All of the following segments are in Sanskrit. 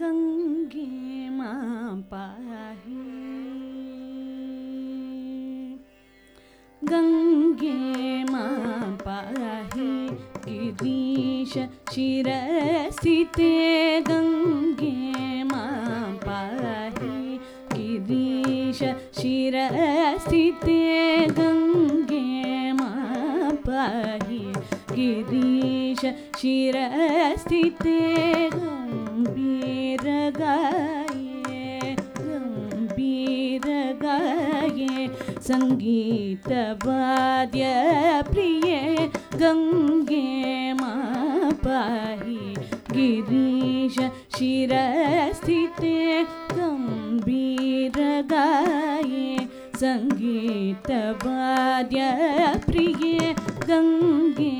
गङ्गे मा पाहि। गङ्गे मा पाहि गिरीश शिरस्थिते गङ्गे मा पाहि गिरीश शिरस्थिते गङ्गे मा पाहि गिरीश शिरस्थिते गम्भीरगाये गम्भीरगाये सङ्गीतवाद्यप्रिये गङ्गे मा पाहि गिरीश शिरस्थिते गम्भीरगाये सङ्गीतवाद्यप्रिये गङ्गे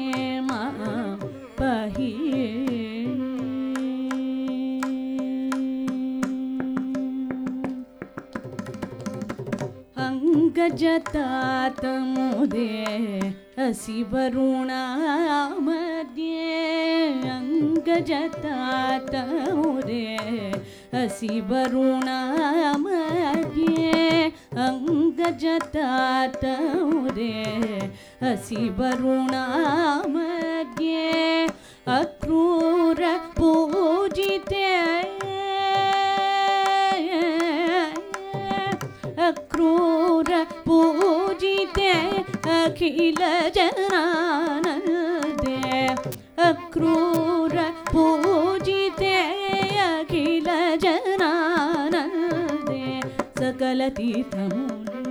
अङ्गजतातमुदे असि वरुणा मध्ये अङ्गजतातमुदे असि वरुणा मध्ये अङ्गजतातमुदे असि वरुणा मध्ये अक्रूर पूजिते अखिल जनानन्दे अक्रूर पूजिते अखिल जनानन्दे सकलतीर्थमूले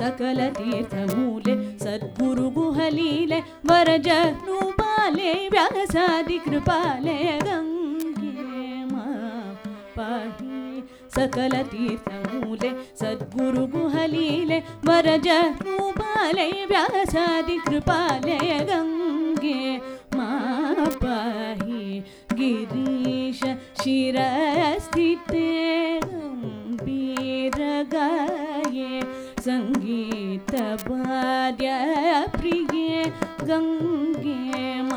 सकलतीर्थमूले सद्गुरुगुहलीले वरजनुपाले व्यासादिकृपाले गङ्गे मा पाहि सकलतीर्थमूले सद्गुरुगुहलीले वरजनुपाले व्यासादिकृपाले गङ्गे मा पाहि गिरीश शिरस्थिते गम्भीरगाये सङ्गीतवाद्यप्रिये गङ्गे मा पाहि